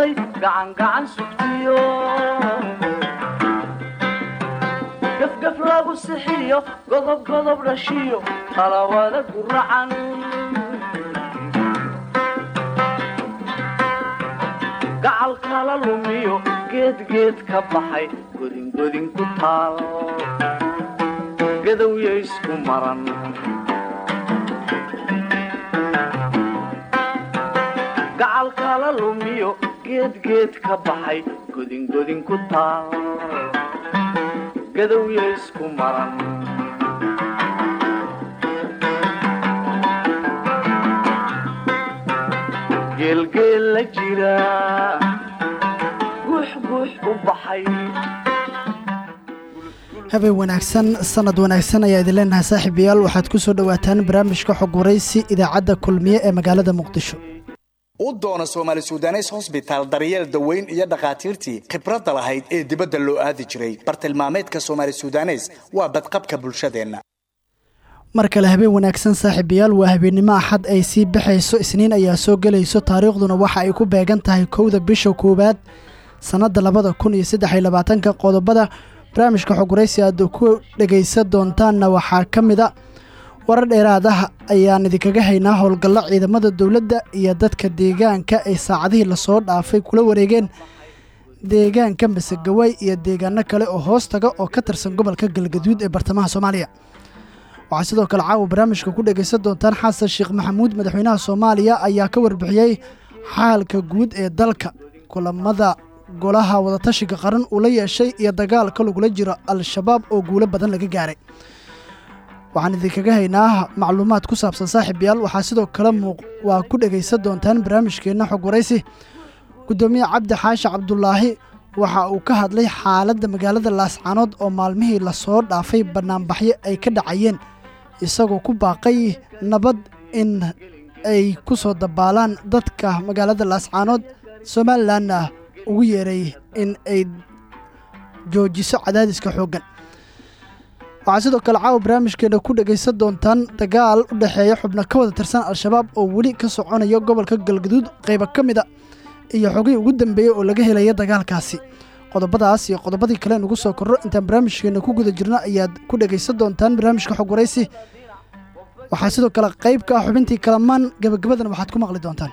lumay gacangacan sugtiyo gafgaf lagu sixiyo godob godob dhashiyo talawada guracan gacal kala lumiyo geedgeed ka baxay godingodin ku taal. Gadowya isku maran geedgeed ka baxay godingodin ku taal gadowya isku maran geelgeel la jira. Guux guux u baxay habeen wanaagsan sanad wanaagsan ayaa idin leenahay saaxiibayaal. Waxaad ku soo dhowaataan barnaamijka xog waraysi idaacadda kulmiye ee magaalada muqdisho u doona soomaali sudanes hosbitaal daryeel daweyn iyo dhakhaatiirtii khibradda lahayd ee dibadda loo aadi jiray. Bartilmaameedka soomaali sudanes waa badqabka bulshadeenna. Mar kale habeen wanaagsan saaxiibayaal waa habeennimo axad ay sii baxayso. Isniin ayaa soo gelayso taariikhduna waxa ay ku beegan tahay kowda bisha koowaad sannadda labada kun iyo saddex iyo labaatanka qodobada barnaamijka xog waraysi aad ku dhegaysan doontaanna waxaa ka mid a warar dheeraad ah ayaan idinkaga haynaa howlgallo ciidamada dowladda iyo dadka deegaanka ay saacadihii la soo dhaafay kula wareegeen deegaanka masegaway iyo deegaano kale oo hoos taga oo ka tirsan gobolka galgaduud ee bartamaha soomaaliya. Waxaa sidoo kale caawa barnaamijka ku dhegaysan doontaan xasan sheekh maxamuud madaxweynaha soomaaliya ayaa ka warbixiyey xaalka guud ee dalka. Kulamada golaha wadatashiga qaran uu la yeeshay iyo dagaalka lagula jiro al-shabaab oo guulo badan laga gaaray waxaan idinkaga haynaa macluumaad ku saabsan saaxiibayaal. Waxaa sidoo kale waa ku dhegaysan doontaan barnaamijkeenna xog waraysi guddoomiye cabdi xaashi cabdulaahi waxa uu ka hadlay xaaladda magaalada laascaanood oo maalmihii la soo dhaafay bannaanbaxyo ay ka dhacayeen. Isagoo ku baaqay nabad in ay ku soo dabaalaan dadka magaalada laascaanood somalilanna ugu yeeray in ay joojiso cadaadiska xooggan waxaa sidoo kale caawa barnaamijkeena ku dhegaysan doontaan dagaal u dhexeeya xubno ka wada tirsan al-shabaab oo weli ka soconaya gobolka galgaduud qayba ka mida iyo xogihii ugu dambeeyey oo laga helaya dagaalkaasi. Qodobadaas iyo qodobadii kale nugu soo korro intaan barnaamijkeena ku guda jirno ayaad ku dhegaysan doontaan barnaamijka xog waraysi waxaa sidoo kale qayb ka ah xubintii kalamaan gabagabadana waxaad ku maqli doontaan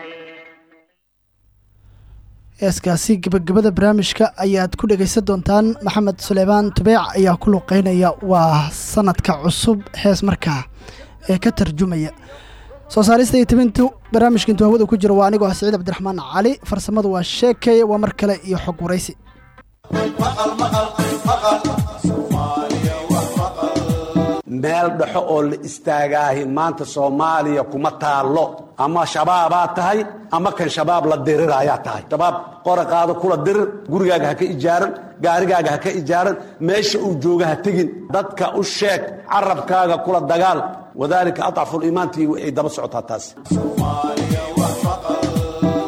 heeskaasi gebagabada barnaamijka ayaad ku dhegaysan doontaan. Maxamed suleymaan tubeec ayaa ku luqeynaya waa sanadka cusub hees markaa ee ka tarjumaya. Soo saarista iyo tibintu barnaamijka intuu hawada ku jiro waa anigoo ah cabdiraxmaan cali farsamadu waa sheekeye waa mar kale iyo xog waraysi meel dhexo oo la istaagaahi maanta soomaaliya kuma taallo. Ama shabaabaa tahay ama kan shabaab la diriraayaa tahay. Shabaab qora qaado kula dirir gurigaaga ha ka ijaaran gaarigaaga ha ka ijaaran meesha uu jooga ha tegin. Dadka u sheeg carabkaaga kula dagaal. Wadaalika adcafuliimaantii ay daba socotaa taas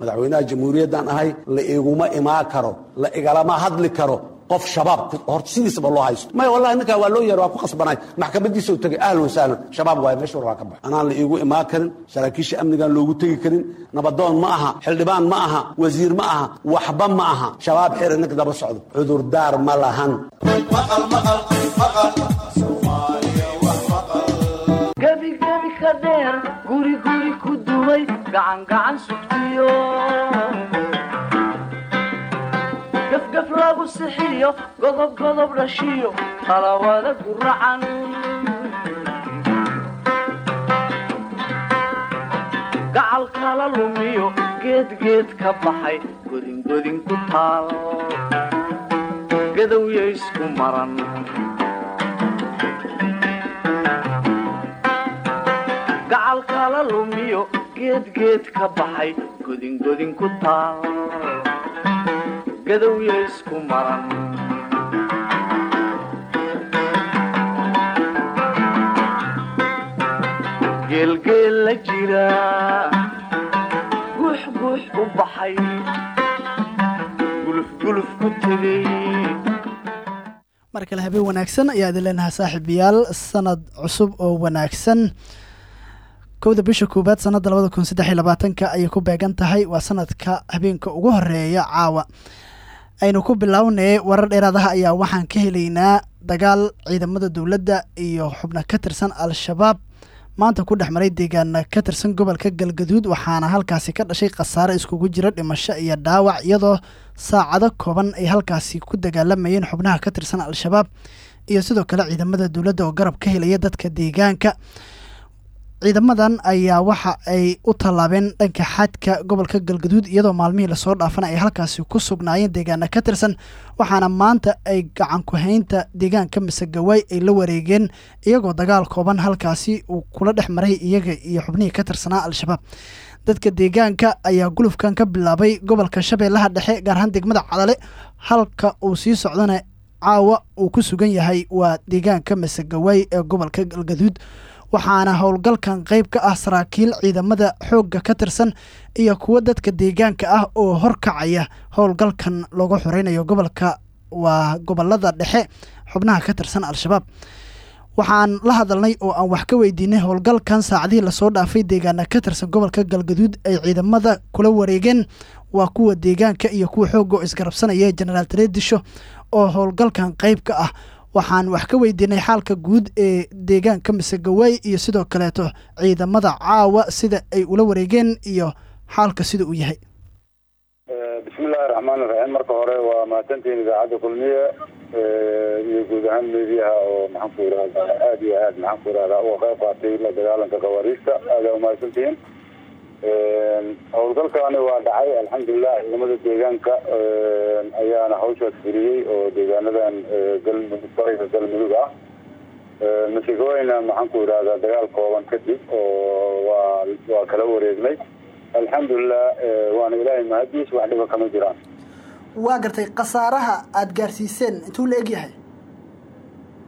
madaxweynaha jamhuuriyaddan ahay la iguma imaa karo la igalama hadli karo qof shabaab horta loo haysto. Maya wallahi ninkaa waa loo yeer waa ku qasbanay maxkamadiisa u tegay ahlan wasahlan shabaab waaye meesha war waa ka bax anaan la iigu imaa karin saraakiisha amnigaan loogu tegi karin nabadoon ma aha xildhibaan ma aha wasiir ma aha waxba ma aha. Shabaab xere ninka daba socdo cudurdaar ma lahan. Gebi gebi ka ku dumay gacan gacan sugtiyo gafgaf lagu sixiyo godob godob dhashiyo talawada guracan lumiyo geed geed ka baxay godin godin ku gacal kala lumiyo geed geed ka baxay godin godin ku taal gadowya isku maran geelgeel la jira guux guux u baxay guluf guluf ku tegay mar kale habeen wanaagsan ayaa idin leenahay saaxiibayaal sanad cusub oo wanaagsan kowda bisha koowaad sanadda labada kun saddex iyo labaatanka ayay ku beegan tahay. Waa sanadka habeenka ugu horreeya caawa. Aynu ku bilownay warar dheeraadaha ayaa waxaan ka helaynaa dagaal ciidamada dowladda iyo xubno ka tirsan al-shabaab. Maanta ku dhex maray deegaana ka tirsan gobolka galgaduud waxaana halkaasi ka dhashay khasaare iskugu jira dhimasho iyo dhaawac iyadoo saacado kooban ay halkaasi ku dagaalamayeen xubnaha ka tirsan al-shabaab. Iyo sidoo kale ciidamada dowladda oo garab ka helaya dadka deegaanka ciidamadan ayaa waxa ay u tallaabeen dhanka xadka gobolka galgaduud iyadoo maalmihii la soo dhaafana ay halkaasi ku sugnaayeen deegaana ka tirsan waxaana maanta ay gacan ku-haynta deegaanka masegawaay ay la wareegeen iyagoo dagaal kooban halkaasi uu kula dhex maray iyaga iyo xubnihii ka tirsanaa al-shabaab. Dadka deegaanka ayaa gulufkan ka bilaabay gobolka shabeellaha dhexe gaar ahaan degmada cadale halka uu sii socdana caawa uu ku sugan yahay waa deegaanka masegawaay ee gobolka galgaduud waxaana howlgalkan qayb ka ah saraakiil ciidamada xoogga ka tirsan iyo kuwo dadka deegaanka ah oo horkacaya. Howlgalkan looga xoreynayo gobolka waa gobollada dhexe xubnaha ka tirsan al-shabaab. Waxaan la hadalnay oo aan wax ka weydiinay howlgalkan saacadihii la soo dhaafay deegaana ka tirsan gobolka galgaduud ay ciidamada kula wareegeen. Waa kuwa deegaanka iyo kuwa xoogga oo isgarabsanaya genaraal tareedisho oo howlgalkan qayb ka ah waxaan wax ka weydiinay xaalka guud ee deegaanka masegawaay iyo sidoo kaleeto ciidamada caawa sida ay ula wareegeen iyo xaalka sida uu yahay. Bismillahi raxmaan iraxiim marka hore waa mahadsantihiin idaacadda kulmiye iyo guud ahaan meediyaha oo maxaan ku irahda aada iyo aad maxaan ku irahda uga qayb qaatay la dagaalanka khawaariista aada umahadsantihiin howlgalkaani waa dhacay alxamdulilah ciidamada deegaanka ayaana hawshaas fuliyey oo deegaanadan galmudug bariga galmudug ah. Masigaweyna maxaan ku idhahdaa dagaal kooban kadib oo waa waa kala wareegnay. Alxamdulilah waana ilaahay mahadiis wax dhiba kama jiraan. Waa gartay khasaaraha aada gaarsiiseen intuu la egyahay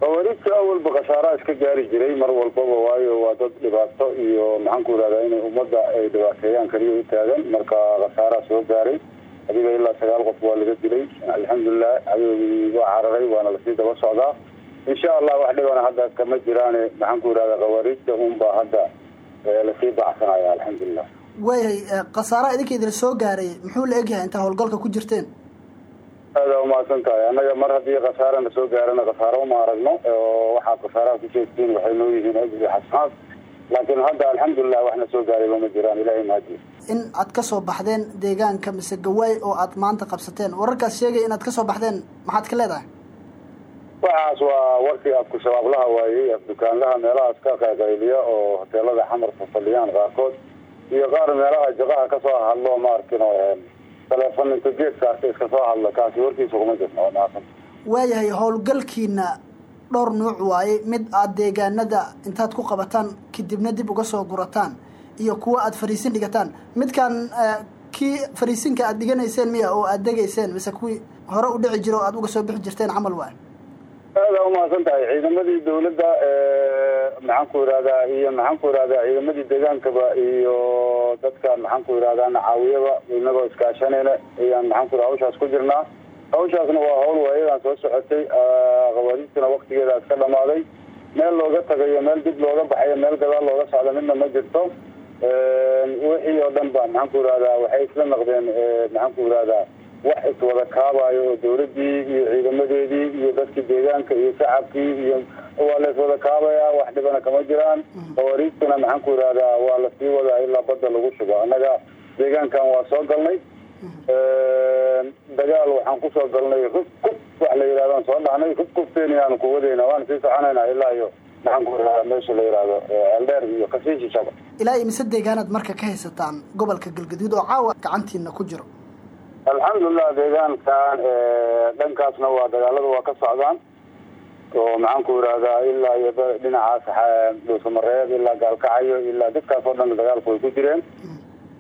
khawaariijta awalba khasaaraha iska gaari jiray mar walbaba waayo waa dad dhibaato iyo maxaan ku idhahdaa inay ummadda ay dhibaateeyaan kaliya u taagan. Marka khasaaraha soo gaaray adiga ilaa sagaal qof waa laga dilay. Alxamdulilah adoogii waa cararay waana la sii daba socdaa. Insha allah wax dhibana hadda kama jiraane maxaan ku idhahdaa khawaariijta unbaa hadda la sii bacsanaya alxamdulilah waayahay khasaaraha idinka idin soo gaaray muxuu la egyahay intaa howlgalka ku jirteen aada umahadsan tahay. Annaga mar haddii khasaarana soo gaarana khasaaro uma aragno oo waxaad khasaaraha ku sheegtiin waxay noo yihiin ajri xasanaad laakiin hadda alxamdulilah waxna soo gaarayba ma jiraan ilahay mahadiis in aad ka soo baxdeen deegaanka mise gawaay oo aad maanta qabsateen wararkaas sheegaya inaad ka soo baxdeen maxaad ka leedahay? Waxaas waa warkii afku shabaablaha waayey afdukaanlaha meelahaas ka qayqayliya oo hoteelada xamarka fadhiyaan qaarkood iyo qaar meelaha jaqaha ka soo hadlo ma arkin teleefon inta geedkaas iska soo hadla kaasi warkiisa kuma jirno oo maasan waayahay howlgalkiina dhowr nuuc waaye mid aad deegaanada intaad ku qabataan kadibna dib uga soo gurataan iyo kuwa aad fariisin dhigataan midkan kii fariisinka aad dhiganayseen miya oo aad degayseen mise kuwii hore u dhici jiro o aad uga soo bixi jirteen camal waay aada umahadsan tahay ciidamadii dawladda maxaan ku ihahdaa iyo maxaan ku ihahdaa ciidamadii deegaankaba iyo dadka maxaan ku ihahdaa nacaawiyaba inagoo iskaashanayna ayaan maxaan ku ih hawshaas ku jirnaa. Hawshaasna waa hawl waayadan soo socotay. Qawaariistuna waktigeeda iska dhamaaday. Meel looga tagayo meel dib looga baxayo meel gadaal looga socdo midna ma jirto. Wixii oo dhan ba maxaan ku ihahdaa waxay isla naqdeen maxaan ku ihahdaa wax iswada kaabayo oo dawladii iyo ciidamadeedii iyo dadkii deegaanka iyo shacabkii iyo waa la iswada kaabaya wax dhibana kama jiraan. Qawaariistuna maxaan ku ihahdaa waa la sii wadaa ilaa badda lagu shugo annaga deegaankan waa soo galnay. Dagaal waxaan ku soo galnay hub kub wax la yidhahdaan soo dhahnay hub kubteeni aanu ku wadayna waana sii soconaynaa ilaa iyo maxaan ku ihahdaa meesha la yidhaahdo ceeldheer iyo kasiishishaba ilaa iyo mise deegaanaad marka ka haysataan gobolka galgaduud oo caawa gacantiina ku jiro alxamdulilah deegaankan dhankaasna waa dagaalada waa ka socdaan. Oo maxaan ku ilaa iyo dhinacaas dhuusamareed ilaa gaalkacayo ilaa dadkaas oo dhan dagaalku way ku jireen.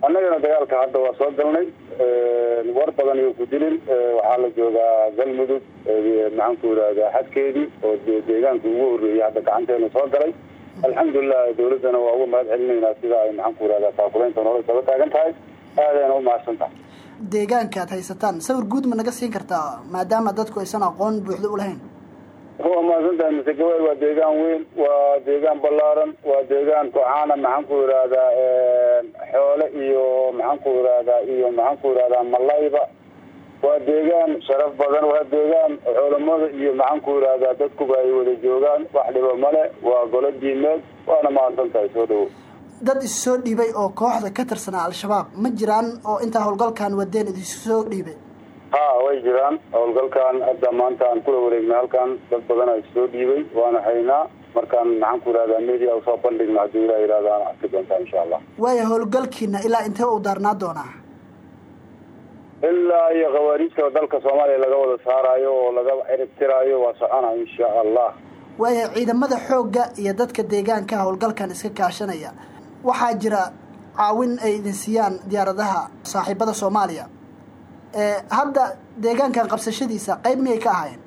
Annagana dagaalka hadda waa soo galnay. War badan iyo ku dilin. Waxaa la joogaa galmudug maxaan ku ihahdaa xadkeedii oo deegaankii ugu horreeyay hadda gacanteena soo galay. Alxamdulilah dawladdana waa uga mahad celinaynaa sida ay maxaan ku ihahdaa taakulaynta nolol taagan tahay. Aadayna u mahadsan tahay deegaanka ad haysataan. Sawir guud ma naga siin kartaa maadaama dadku aysan aqoon buuxda u lahayn. Waa mahadsan tahay mise gawaay waa deegaan weyn waa deegaan ballaaran waa deegaan kocaana maxaan ku ihahdaa xoole iyo maxaan ku ihahdaa iyo maxaan ku ihahdaa malayba. Waa deegaan sharaf badan waa deegaan coolamada iyo maxaan ku ihahdaa dadkuba ay wada joogaan. Wax dhiba male waa golo diimeed waana mahadsan tahay soo dhawo dad isu soo dhiibay oo kooxda ka tirsanaa al-shabaab. Ma jiraan oo intaa howlgalkan wadeen idisu soo dhiibay? Ha way jiraan. Howlgalkan hadda maanta aan kula wareegnay halkan dad badan a soo dhiibay. Waana haynaa markaan maxaan ku ihahdaa media u soo bandhigna haddii ilah yihahda aan arki doontaa insha allah. Waaya howlgalkiina ilaa intee u daarnaa doonaa? Ilaa iyo khawaariijta dalka soomaaliya laga wada saaraayo oo laga ciribtiraayo waa socona insha allah. Waaya ciidamada xoogga iyo dadka deegaanka howlgalkan iska kaashanaya waxaa jira caawin ay idin siiyaan diyaaradaha saaxiibada soomaaliya. Hadda deegaankan qabsashadiisa qayb miyay ka ahaayeen?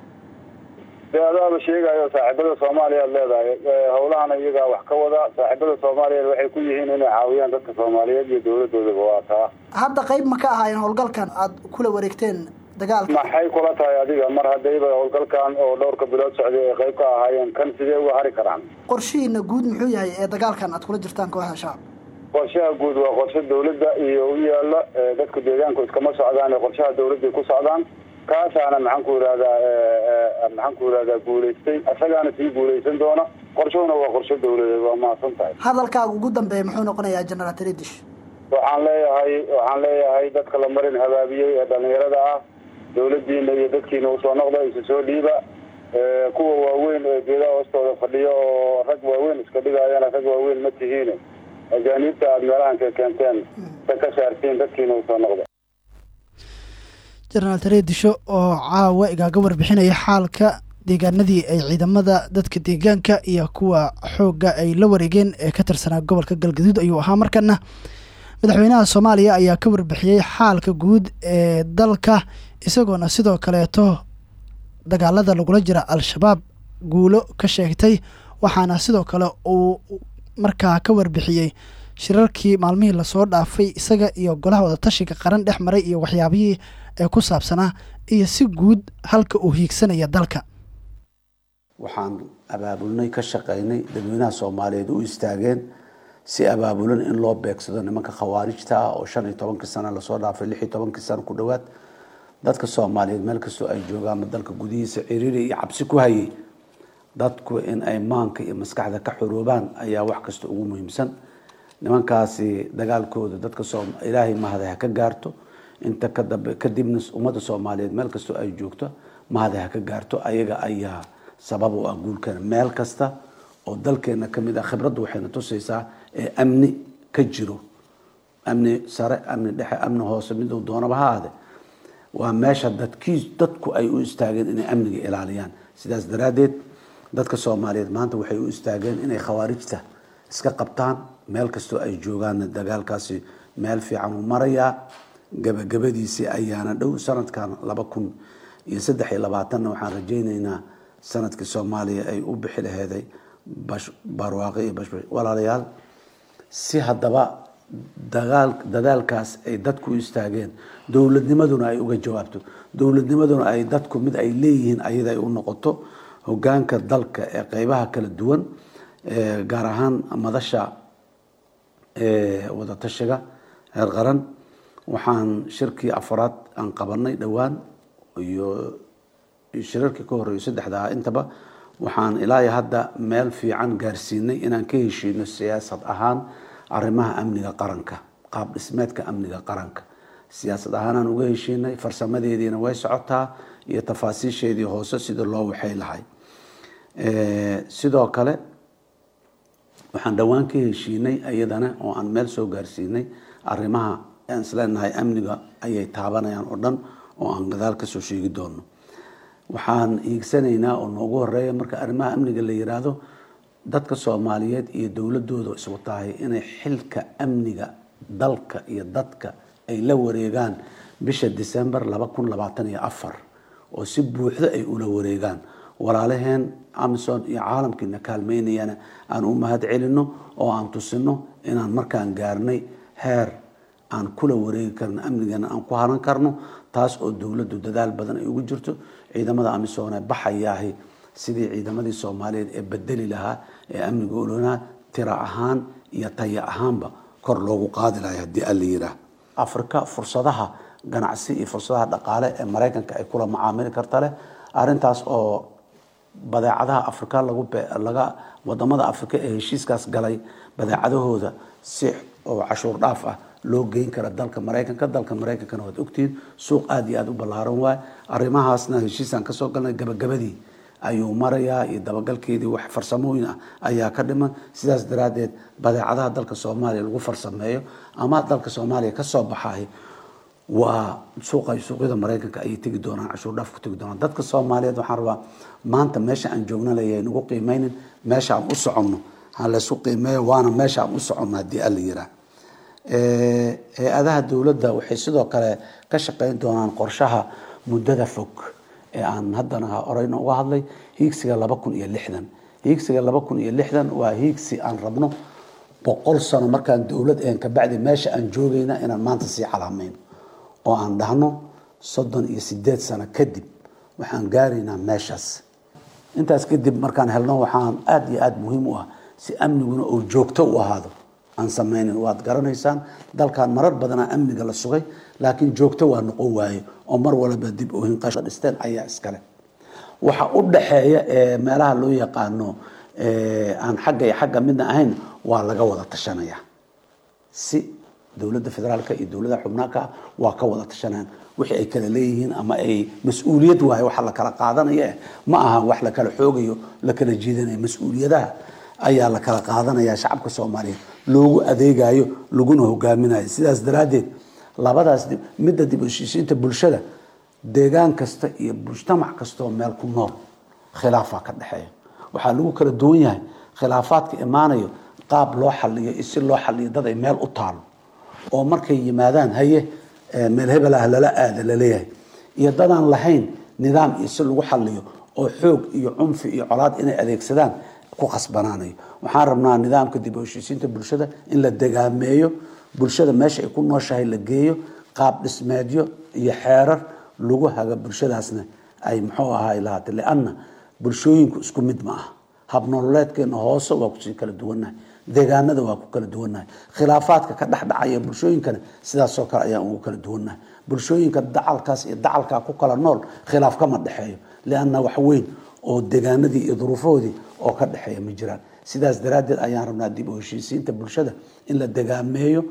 Adaaba sheegayo saaxiibada soomaaliya ad leedahay. Howlahana iyagaa wax ka wada. Saaxiibada soomaaliya waxay ku yihiin inay caawiyaan dadka soomaaliyeed iyo dawladoodaba waa taa. Hadda qayb ma ka ahaayeen howlgalkan aad kula wareegteen maxay kula tahay adiga. Mar haddayba howlgalkan oo dhowrka bilood socday ay qayb ka ahaayeen kan sidee uga hari karaan? Qorshihiina guud muxuu yahay ee dagaalkan aad kula jirtaan kooxda shabaab qorshaha guud waa qorshe dawladda iyo u yaalla dadka deegaanku iskama socdaan qorshaha dawladday ku socdaan. Kaasaana maxaan ku ihahdaa maxaan ku ihahdaa guulaystay isagaana sii guulaysan doona. Qorshahuna waa qorshe dawladeed waa mahadsan tahay. Hadalkaaga ugu dambeeya muxuu noqonayaa generaal tredish waxaan leeyahay waxaan leeyahay dadka la marin habaabiyey ee dhalinyarada ah dawladiina iyo dadkiina u soo noqda isu soo dhiiba kuwa waaweyn ee geedaha hoostooda fadhiyo oo rag waaweyn iska dhigaayana rag waaweyn ma tihiin. Ajaaniibta aada meelahan ka keenteen sa ka saartiin dadkiina u soo noqda genaraal tareedisho oo caawa igaaga warbixinaya xaalka deegaanadii ay ciidamada dadka deegaanka iyo kuwa xoogga ay la wareegeen ee ka tirsanaa gobolka galgaduud ayuu ahaa. Markana madaxweynaha soomaaliya ayaa ka warbixiyey xaalka guud ee dalka isagoona sidoo kaleeto dagaalada lagula jira al-shabaab guulo ka sheegtay waxaana sidoo kale uu markaa ka warbixiyey shirarkii maalmihii la soo dhaafay isaga iyo golaha wadatashiga qaran dhex maray iyo waxyaabihii ee ku saabsanaa iyo si guud halka uu hiigsanaya dalka. Waxaan abaabulnay ka shaqaynay dadweynaha soomaaliyeed u istaageen si abaabulan in loo beegsado nimanka khawaarijta ah oo shan iyo tobankii sano la soo dhaafay lix iyo tobankii sano ku dhowaad dadka soomaaliyeed meel kastoo ay joogaanba dalka gudihiisa ciriiri iyo cabsi ku hayay dadku in ay maanka iyo maskaxda ka xuruubaan ayaa wax kasta ugu muhiimsan. Nimankaasi dagaalkooda dadka ilaahay mahada ha ka gaarto. Inta kadibna ummadda soomaaliyeed meel kastoo ay joogto mahada ha ka gaarto. Ayaga ayaa sabab u ah guulkeena meel kasta oo dalkeena ka mid ah khibraddu waxayna tusaysaa ee amni ka jiro. Amni sare amni dhexe amni hoose miduu doonaba ha aade waa meesha dadkii dadku ay u istaageen inay amniga ilaaliyaan. Sidaas daraaddeed dadka soomaaliyeed maanta waxay u istaageen inay khawaarijta iska qabtaan. Meel kastoo ay joogaanna dagaalkaasi meel fiican uu marayaa. Gabagabadiisii ayaana dhow sanadkan laba kun iyo saddex iyo labaatanna waxaan rajaynaynaa sannadkii soomaaliya ay u bixi laheeday barwaaqi iyo bashbash walaalayaal. Si haddaba dadaalkaas ay dadku istaageen. Dowladnimaduna ay uga jawaabto. Dowladnimaduna ay dadku mid ay leeyihiin ayada ay u noqoto hogaanka dalka ee qeybaha kala duwan gaar ahaan madasha wadatashiga heer qaran. Waxaan shirkii afaraad aan qabanay dhowaan iyo shirarkii ka horeeyo saddexdaa intaba waxaan ilaa hadda meel fiican gaarsiinay inaan ka heshiino siyaasad ahaan arrimaha amniga qaranka qaab dhismeedka amniga qaranka. Siyaasad ahaanaan uga heshiinay farsamadeediina way socotaa iyo tafaasiisheedii hoose sida loo waxay lahay sidoo kale waxaan dhowaan ka heshiinay iyadana oo aan meel soo gaarsiinay arrimaha aan isleenahay amniga ayay taabanayaan oo dhan oo aan gadaal ka soo sheegi doono waxaan hiigsanaynaa oo noogu horreeya marka arrimaha amniga la yiraahdo dadka soomaaliyeed iyo dowladooda isku tahay inay xilka amniga dalka iyo dadka ay la wareegaan bisha december oo si buuxda ay ula wareegaan. Walaalaheen amison iyo caalamkiina kaalmeynayana aan u mahad celino oo aan tusino inaan markaan gaarnay heer aan kula wareegi karno amnigana aan ku haran karno taas oo dowladdu dadaal badan ay ugu jirto. Ciidamada amisoone baxayaahi sidii ciidamadii soomaaliyeed ee bedeli lahaa ee amniga olonaa tira ahaan iyo taya ahaanba kor loogu qaadi lahay haddii alla yiraa afrika fursadaha ganacsi iyo fursadaha dhaqaale ee maraykanka ay kula macaamili karta leh arintaas oo badeecadaha afrika lagu laga waddamada afrika ee heshiiskaas galay badeecadahooda si oo cashuur dhaaf ah loo geyn kara dalka maraykanka. Dalka maraykankana waad ogtihiin suuq aada iyo aada u ballaaran waay. Arrimahaasna heshiisaan ka soo galnay gabagabadii ayuu marayaa iyo dabagalkeedii wax farsamooyin ah ayaa ka dhiman sidaas daraaddeed badeecadaha dalka soomaaliya lagu farsameeyo ama dalka soomaaliya ka soo baxay waa suuqa suuqyada maraykanka ayay tegi doonaan cashuur dhaaf ku tegi doonaan. Dadka soomaaliyeed waxaan rabaa maanta meesha aan joogna leeyahay nagu qiimeynin meesha aan u soconno. Ha laysu qiimeeyo waana meesha aan u soconno haddii alla yiraa hay'adaha dowladda waxay sidoo kale ka shaqeyn doonaan qorshaha muddada fog ee aan haddana horeyna uga hadlay hiigsiga laba kun iyo lixdan. Hiigsiga laba kun iyo lixdan waa hiigsi aan rabno boqol sano markaan dowlad een kabacdi meesha aan joogayna inaan maanta sii calaamayno oo aan dhahno soddon iyo sideed sano kadib waxaan gaaraynaa meeshaas. Intaas kadib markaan helno waxaan aada iyo aada muhiim u ah si amniguna uu joogto u ahaado. Aan sameynin waad garanaysaan dalkan marar badanaa amniga la sugay laakiin joogto waa noqon waaye oo mar walba dib dhisteen ayaa iskale waxa u ee meelaha loo yaqaano aan xagga iyo xagga midna ahayn waa laga wada tashanaya. Si dowladda federaalka iyo dowladaha xubnaaka waa ka wada tashanayaan wixii ay kala leeyihiin ama ay mas'uuliyad waayo waxa la kala qaadanaya ma aha wax la kala xoogayo la kala jiidanayo mas'uuliyadaha ayaa la kala qaadanaya shacabka soomaaliyeed. Loogu adeegayo laguna hogaaminayo sidaas daraaddeed labadaas midda dib heshiisiinta bulshada deegaan kasta iyo mujtamac kastaoo meel ku nool khilaafaa ka dhexeeya. Waxaa lagu kala duwan yahay khilaafaadka imaanayo qaab loo xaliyo iyo si loo xaliyo dad ay meel u taalo oo markay yimaadaan haye meel hebel ah lala aada la leeyahay iyo dadaan lahayn nidaam iyo si lagu xaliyo oo xoog iyo cunfi iyo colaad inay adeegsadaan ku qasbanaanayo. Waxaan rabnaa nidaamka dib heshiisiinta bulshada in la degaameeyo bulshada meesha ay ku nooshahay la geeyo qaab dhismeedyo iyo xeerar lagu haga bulshadaasna ay muxuu ahaay lahaatay lianna bulshooyinku isku mid ma aha. Habnololeedkeena hoose waa ku sii kala duwannahay. Deegaanada waa ku kala duwannahay. Khilaafaadka ka dhexdhacaya bulshooyinkana sidaasoo kale ayaan ugu kala duwannahay. Bulshooyinka dacalkaas iyo dacalkaa ku kala nool khilaaf kama dhexeeyo. Lianna wax weyn oo deegaanadii iyo duruufahoodii oo ka dhexeeya ma jiraan sidaas daraaddeed ayaan rabnaa dib u heshiisiinta bulshada in la degaameeyo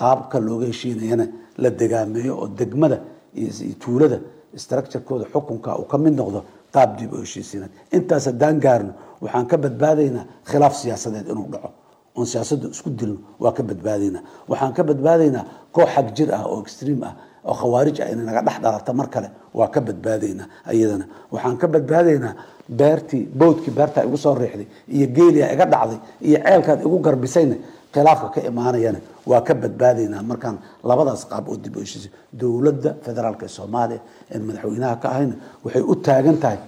qaabka looga heshiinayana la degaameeyo oo degmada iyo tuulada structurekooda xukunka uu ka mid noqdo qaab dib u heshiisiinad. Intaas haddaan gaarno waxaan ka badbaadaynaa khilaaf siyaasadeed inuu dhaco. Oon siyaasadda isku dilno waa ka badbaadaynaa. Waxaan ka badbaadaynaa koox xag jir ah oo extream ah oo khawaarij ah inay naga dhex dhalata mar kale waa ka badbaadaynaa iyadana. Waxaan ka badbaadaynaa beertii bowdkii beertaa igu soo riixday iyo geelia iga dhacday iyo ceelkaad igu garbisayna khilaafka ka imaanayana waa ka badbaadaynaa markaan labadaas qaab oo dib u heshiisay dowladda federaalk ee soomaaliya ee madaxweynaha ka ahayna waxay u taagan tahay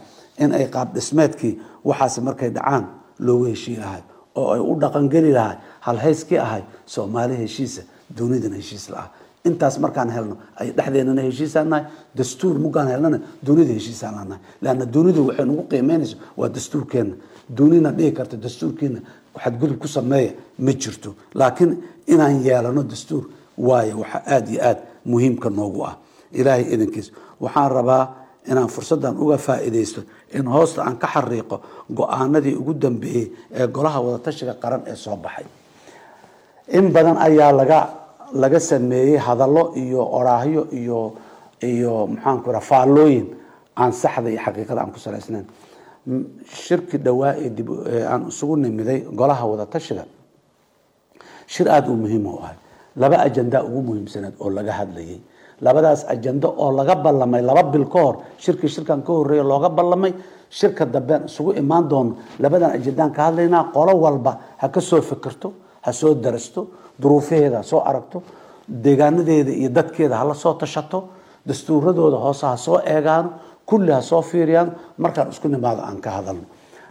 in ay qaab dhismeedkii waxaasi markay dhacaan loogu heshii lahay oo ay u dhaqangeli lahay halhayskii ahay soomaali heshiisa dunidana heshiis la ah intaas markaan helno ay dhexdeenana heshiisaan nahay dastuur mugaan helnana dunida heshiisaan lanahay leanna dunida waxay nagu qiimeynayso waa dastuurkeenna. Dunina dhihi karta dastuurkiina xadgudub ku sameeya ma jirto. Laakiin inaan yeelano dastuur waayo waxa aada iyo aada muhiimka noogu ah. Ilaahay idankiis waxaan rabaa inaan fursaddan uga faa'iidaysto in hoosta aan ka xariiqo go'aanadii ugu dambeeyey ee golaha wadatashiga qaran ee soo baxay. In badan ayaa laga laga sameeyey hadallo iyo oraahyo iyo iyo maxaanku raa faallooyin aan saxda iyo xaqiiqada aan ku salaysnayn shirki dhawaa ee dib aan isugu nimiday golaha wadatashiga shir aada u muhiim u ahay laba ajanda ugu muhiimsaneed oo laga hadlayay. Labadaas ajando oo laga ballamay laba bil ka hor shirkii shirkan ka horreeya looga ballamay shirka dambean isugu imaan doono labadan ajandaan ka hadlaynaa qolo walba ha ka soo fikirto ha soo darasto duruufaheeda ha soo aragto deegaanadeeda iyo dadkeeda hala soo tashato dastuuradooda hoose ha soo eegaano kulli ha soo fiiriyaan markaan isku nimaado aan ka hadalno.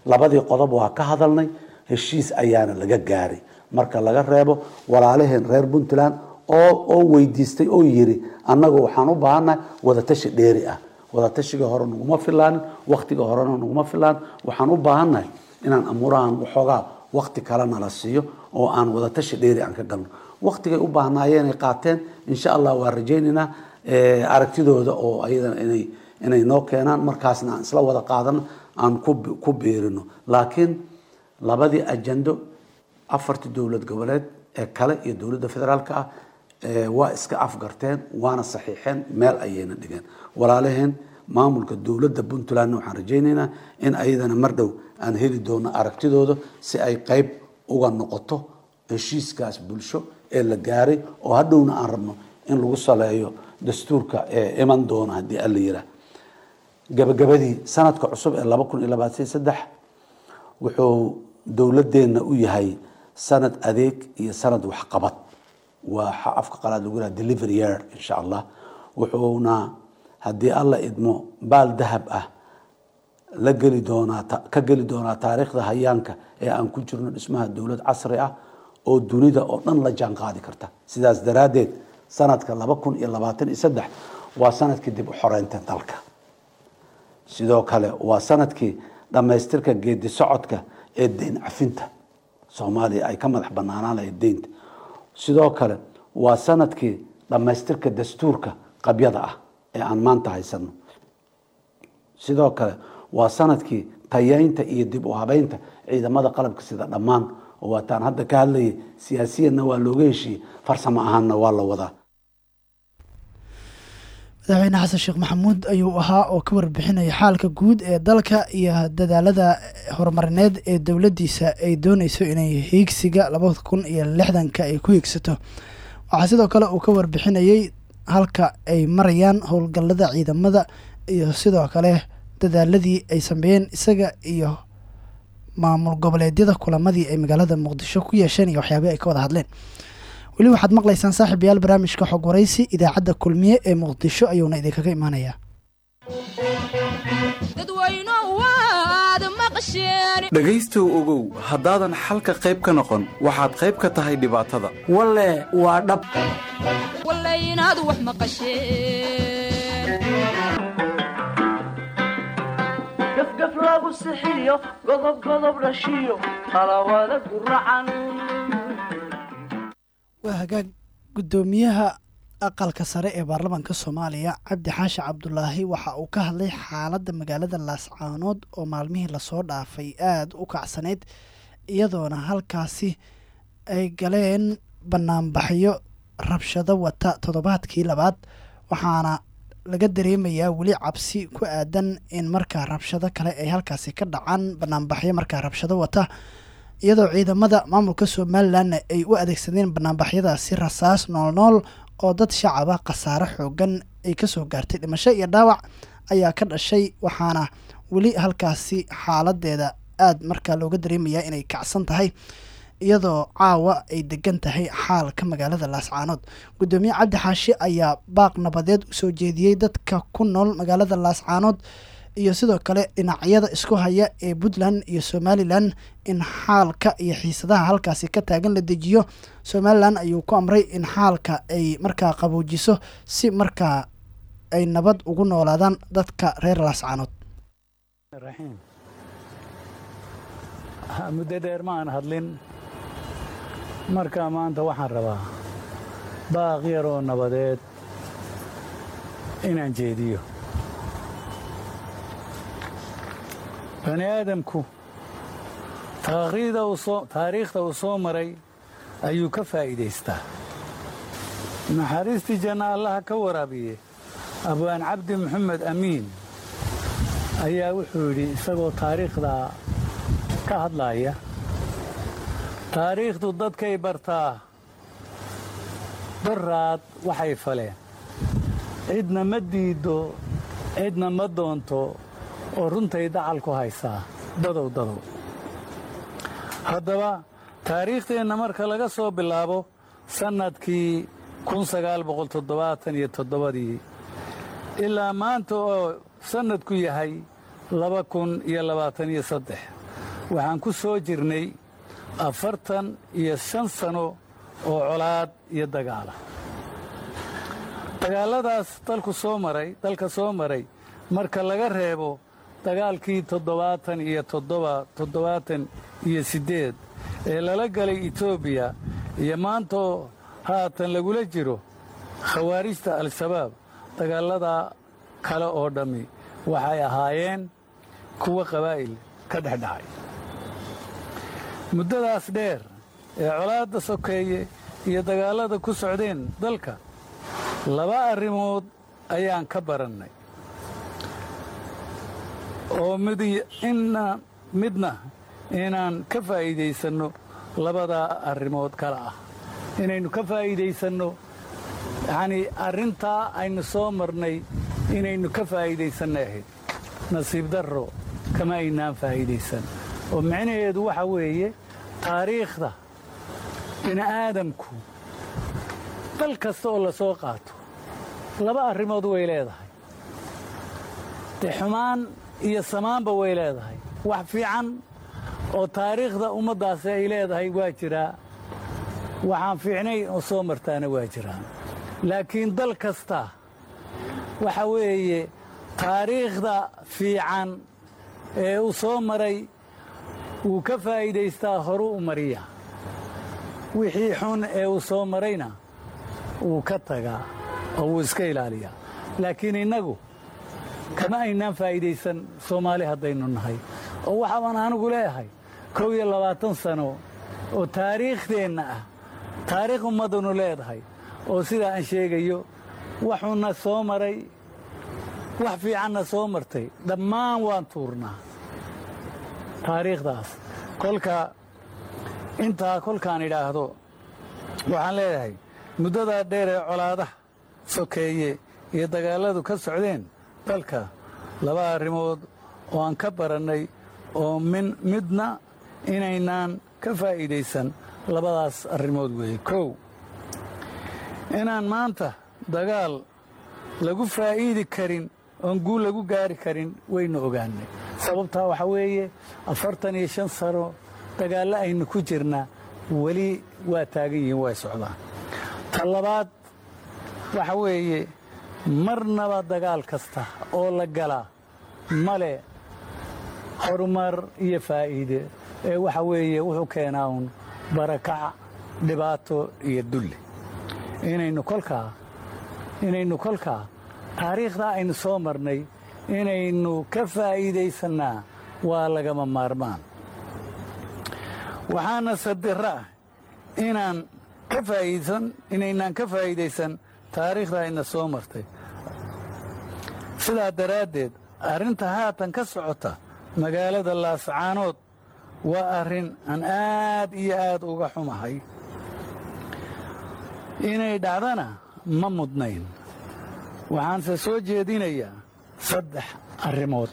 Labadii qodob waa ka hadalnay heshiis ayaana laga gaaray. Marka laga reebo walaalaheen reer puntland oo weydiistay oo yiri annagu waxaan u baahannahay wadatashi dheeri ah. Wadatashiga hore naguma filaanin waktiga horena naguma filaan waxaan u baahannahay inaan amuurahan waxoogaa wakti kalena la siiyo oo aan wadatashi dheeri aan ka galno. Waktigay u baahnaayeenay qaateen insha allah waa rajaynaynaa aragtidooda oo ayadana inay inay noo keenaan. Markaasna aan isla wada qaadano aan ku biirino. Laakiin labadii ajando afartii dowlad goboleed ee kale iyo dowladda federaalka ah waa iska afgarteen waana saxiixeen meel ayayna dhigeen. Walaalaheen maamulka dowladda puntlandna waxaan rajaynaynaa in ayadana mar dhow aan heli doono aragtidooda si ay qeyb uga noqoto heshiiskaas bulsho ee la gaaray oo hadhowna aan rabno in lagu saleeyo dastuurka ee iman doona haddii alla yiraa gabagabadii sanadka cusub ee laba kun iyo labaatan saddex wuxuu dowladeenna u yahay sanad adeeg iyo sanad waxqabad. Waa afka qalaad lagu yiraha delivery year insha allah. Wuxuuna haddii alla idmo baal dahab ah la geli doonaa ka geli doonaa taariikhda hayaanka ee aan ku jirno dhismaha dowlad casri ah oo dunida oo dhan la jaan qaadi karta. Sidaas daraaddeed sanadka laba kun iyo labaatan iyo saddex waa sannadkii dib u xoreynta dalka. Sidoo kale waa sannadkii dhammaystirka geedi socodka ee deyn cafinta. Soomaaliya ay ka madax banaanaan lahayd deynta. Sidoo kale waa sannadkii dhammaystirka dastuurka qabyada ah ee aan maanta haysano sidoo kale waa sannadkii tayeynta iyo dib u habeynta ciidamada qalabka sida dhammaan. Oo waataan hadda ka hadlayay siyaasiyanna waa looga heshiiyey farsamo ahaanna waa la wadaa. Madaxweyne xasan sheekh maxamuud ayuu ahaa oo ka warbixinaya xaalka guud ee dalka iyo dadaalada horumarineed ee dowladdiisa ay dooneyso inay hiigsiga labada kun iyo lixdanka ay ku hiigsato. Waxaa sidoo kale uu ka warbixinayey halka ay marayaan howlgallada ciidamada iyo sidoo kale dadaaladii ay sameeyeen isaga iyo maamul goboleedyada kulamadii ay magaalada muqdisho ku yeesheen iyo waxyaabih ay ka wada hadleen. Weli waxaad maqlaysaan saaxiib yaal barnaamijka xog waraysi idaacadda kulmiye ee muqdisho ayuuna idinkaga imaanayaa. Dhegaystow ogow haddaadan xalka qayb ka noqon waxaad qayb ka tahay dhibaatada. Walle waa dhab sixiyo godob godob dhashiyo talawada guracan waa hagaag guddoomiyaha aqalka sare ee baarlamaanka soomaaliya cabdi xaashi cabdulaahi waxa uu ka hadlay xaaladda magaalada laascaanood oo maalmihii la soo dhaafay aada u kacsaneyd iyadoona halkaasi ay galeen banaanbaxyo rabshado wata toddobaadkii labaad waxaana laga dareemayaa weli cabsi ku aadan in markaa rabshado kale ay halkaasi ka dhacaan banaanbaxyo markaa rabshado wata iyadoo ciidamada maamulka somalilanna ay u adeegsadeen banaanbaxyadaasi rasaas noolnool oo dad shacaba khasaare xoogan ay ka soo gaartay. Dhimasho iyo dhaawac ayaa ka dhashay waxaana weli halkaasi xaaladeeda aada markaa looga dareemayaa inay kacsan tahay iyadoo caawa ay degan tahay xaalka magaalada laascaanood guddoomiye cabdi xaashi ayaa baaq nabadeed u soo jeediyey dadka ku nool magaalada laascaanood iyo sidoo kale dhinacyada isku haya ee puntland iyo somalilan in xaalka iyo xiisadaha halkaasi ka taagan la dejiyo. Somalilan ayuu ku amray in xaalka ay markaa qaboojiso si markaa ay nabad ugu noolaadaan dadka reer laascaanood raxiim muddo dheer ma aan hadlin markaa maanta waxaan rabaa baaq yaroo nabadeed inaan jeediyo. Bani aadamku taariikhda uu soo maray ayuu ka faa'iidaystaa. Naxariistii janna allaha ka waraabiye abwaan cabdi maxamed amiin ayaa wuxuu yidhi isagoo taariikhdaa ka hadlaaya taariikhdu dadkay bartaa. Daraad waxay faleen. Cidna ma diiddo cidna ma doonto oo runtay dacal ku haysaa. Dadow dadow. Haddaba taariikhteenna marka laga soo bilaabo sannadkii iyo toddobadii ilaa maanta oo sannadku yahay laba kun iyo labaatan iyo saddex waxaan ku soo jirnay afartan iyo shan sano oo colaad iyo dagaala. Dagaalladaas dalku soo maray dalka soo maray marka laga reebo dagaalkii toddobaatan iyo toddoba toddobaatan iyo siddeed ee lala galay etoobiya iyo maantoo haatan lagula jiro khawaarijta al-shabaab dagaallada kale oo dhammi waxay ahaayeen kuwa qabaa'il ka dhex dhacay muddadaas dheer ee colaadda sokeeye iyo dagaallada ku socdeen dalka laba arrimood ayaan ka barannay. Oo midna inaan ka faa'iidaysanno labadaa arrimood kale ah. Inaynu ka faa'iidaysanno yacnii arrintaa aynu soo marnay inaynu ka faa'iidaysanna ahayd. Nasiib darro kama aynaan faa'iidaysan. Oo micnaheedu waxa weeye taariikhda bini'aadamku dal kasta oo la soo qaato laba arrimood way leedahay. Dee xumaan iyo samaanba way leedahay. Wax fiican oo taariikhda ummaddaasi ay leedahay waa jiraa waxaan fiicnayn oo soo martaana waa jiraan laakiin dal kasta waxa weeye taariikhda fiican ee uu soo maray wuu ka faa'iidaystaa horu u mariya. Wixii xun ee uu soo marayna wuu ka tagaa oo wuu iska ilaaliyaa laakiin innagu kama aynaan faa'iidaysan soomaali haddaynu nahay. Oo waxaabaan anigu leeyahay kow iyo labaatan sano oo taariikhdeenna ah taariikh ummaddunu leedahay oo sidaa aan sheegayo waxuuna soo maray wax fiicanna soo martay. Dhammaan waan tuurnaa taariikhdaas. Kolka intaa kolkaan idhaahdo waxaan leeyahay muddadaa dheer ee colaadaha sokeeye iyo dagaalladu ka socdeen dalka laba arrimood oo aan ka barannay oo midna inaynaan ka faa'iidaysan labadaas arrimood weeye. Kow inaan maanta dagaal lagu faa'iidi karin oon guul lagu gaari karin waynu ogaannay sababtaa waxaa weeye afartan iyo shan sano dagaallo aynu ku jirnaa weli waa taagan yihiin way socdaan. Ta labaad waxa weeye marnaba dagaal kasta oo la galaa male horumar iyo faa'iide ee waxa weeye wuxuu keenaa uun barakac dhibaato iyo dulli. Inaynu kolkaa taariikhdaa aynu soo marnay inaynu ka faa'iidaysannaa waa lagama maarmaan. Waxaana sadira ah inaan ka faa'iidsan inaynaan ka faa'iidaysan taariikhda ayna soo martay. Sidaa daraaddeed arrinta haatan ka socota magaalada laascaanood waa arrin aan aad iyo aad uga xumahay. Inay dhacdana ma mudnayn. Waxaanse soo jeedinayaa saddex arrimood.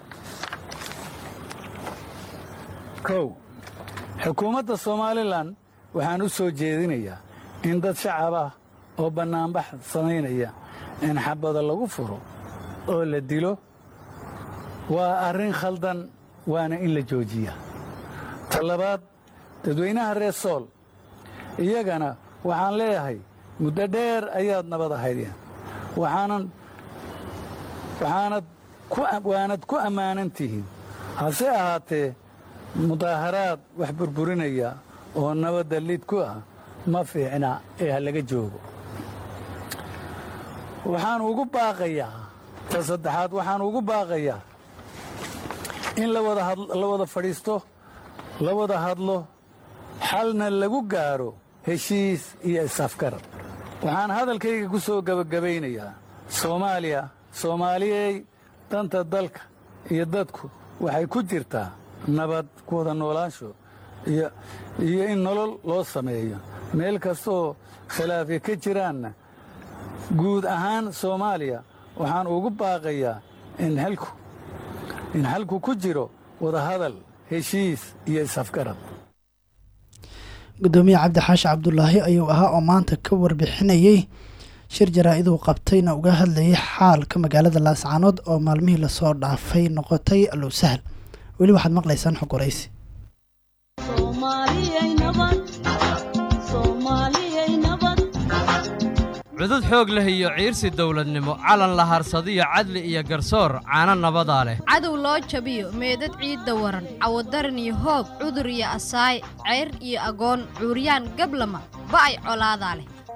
Kow xukuumadda somalilan waxaan u soo jeedinayaa in dad shacab ah oo bannaanbax samaynaya in xabada lagu furo oo la dilo. Waa arrin khaldan waana in la joojiya ta labaad dadweynaha reer sool iyagana waxaan leeyahay muddo dheer ayaad nabad ahaydeen waxaanad waanad ku ammaanan tihiin. Hase ahaatee mudaaharaad wax burburinaya oo nabadda lid ku ah ma fiicna ee ha laga joogo. Waxaan ugu baaqayaa ta saddexaad waxaan ugu baaqayaa in la wada fadhiisto la wada hadlo xalna lagu gaaro heshiis iyo isafgarad waxaan hadalkayga ku soo gebagabaynayaa soomaaliya soomaaliyey danta dalka iyo dadku waxay ku jirtaa nabad ku wada noolaansho iyo in nolol loo sameeyo. Meel kastooo khilaafi ka jiraanna guud ahaan soomaaliya waxaan ugu baaqayaa in halku ku jiro wadahadal heshiis iyo isafgarad gudoomiye cabdi xaashi cabdulaahi ayuu ahaa oo maanta ka warbixinayey shir jaraa-iduu qabtayna uga hadlayay xaalka magaalada laascaanood oo maalmihii la soo dhaafay noqotay allow sahal weli waxaad maqlaysaan xog waraysi cudud xoog leh iyo ciirsi dawladnimo calan la harsadiyo cadli iyo garsoor caano nabadaa leh. Cadow loo jabiyo meedad ciidda waran cawadaran iyo hoog cudur iyo asaay ceyr iyo agoon cuuryaan gablama ba'ay colaadaa leh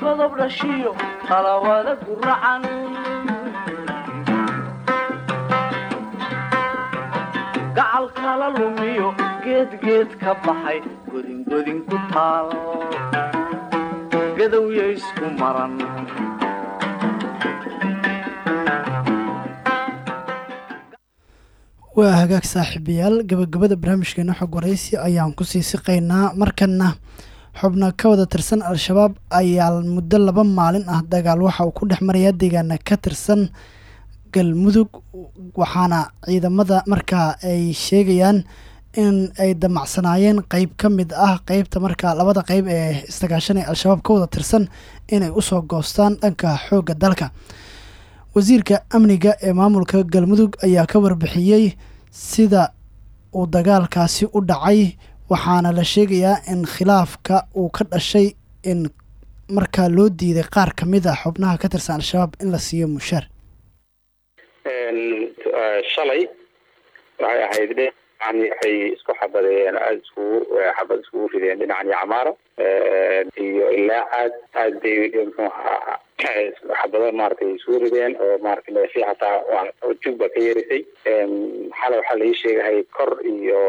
godob dhashiyo talawada guracan gacal kala lumiyo geedgeed ka baxay godingodin ku taal gadowya isku maran waa hagaag saaxiibayaal gabagabada barnaamijkeena xog waraysi ayaan ku sii siqaynaa. Markana xubno ka wada tirsan al-shabaab ayaa muddo laba maalin ah dagaal waxa uu ku dhex marayaa deegaana ka tirsan galmudug waxaana ciidamada markaa ay sheegayaan in ay damacsanaayeen qeyb ka mid ah qeybta markaa labada qeyb ee isdagaashan al-shabaab ka wada tirsan inay u soo goostaan dhanka xoogga dalka. Wasiirka amniga ee maamulka galmudug ayaa ka warbixiyey sida uu dagaalkaasi u dhacay waxaana la sheegayaa in khilaafka uu ka dhashay in markaa loo diiday qaar ka mid a xubnaha ka tirsan al-shabaab in la siiyo mushaar shalay waxay isku xabadeeyeen aada iskugu xabad iskugu rideen dhinacan yacmaara iyo ilaa aad aad bay muxuu ahaa xabado maaragtay isugu rideen oo maaragtay madaxii hataa jug ba ka yerisay xalay waxaa laii sheegahay kor iyo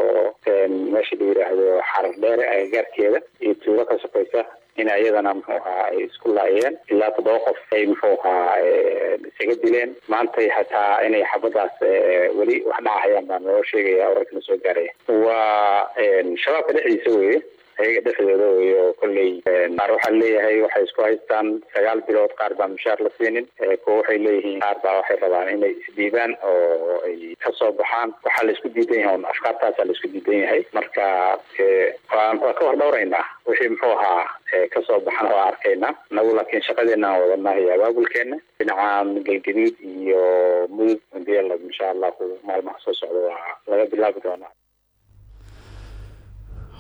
meesha la yidhaahdo xarar dheere agagaarkeeda iyo tuulo ka sokaysa in ayadana muxuu ahaa ay isku laayeen. Ilaa toddoba qof ay muxuu ahaa isaga dileen. Maantay hataa inay xabadaas weli wax dhacahayaan baa naloo sheegaya wararkana soo gaaraya. Waa shabaabka dhexdiisa weye ayaga dhexdooda wey oo kolley qaar waxaa leeyahay waxay isku haystaan sagaal bilood qaar baan mushaar la siinin kuwa waxay leeyihiin qaar baa waxay rabaan inay isdhiibaan oo ay ka soo baxaan. Waxaa la isku diidan yahay un afkaartaasaa la isku diidan yahay. Marka waan waa ka hor dhowraynaa wixii muxuu ahaa ka soo baxan waa arkaynaa nagu laakiin shaqadeena aan wadanaa iyo abaabulkeena dhinacan galgaduud iyo mudug insha allahu maalmaha soo socda waa laga bilaabi doonaa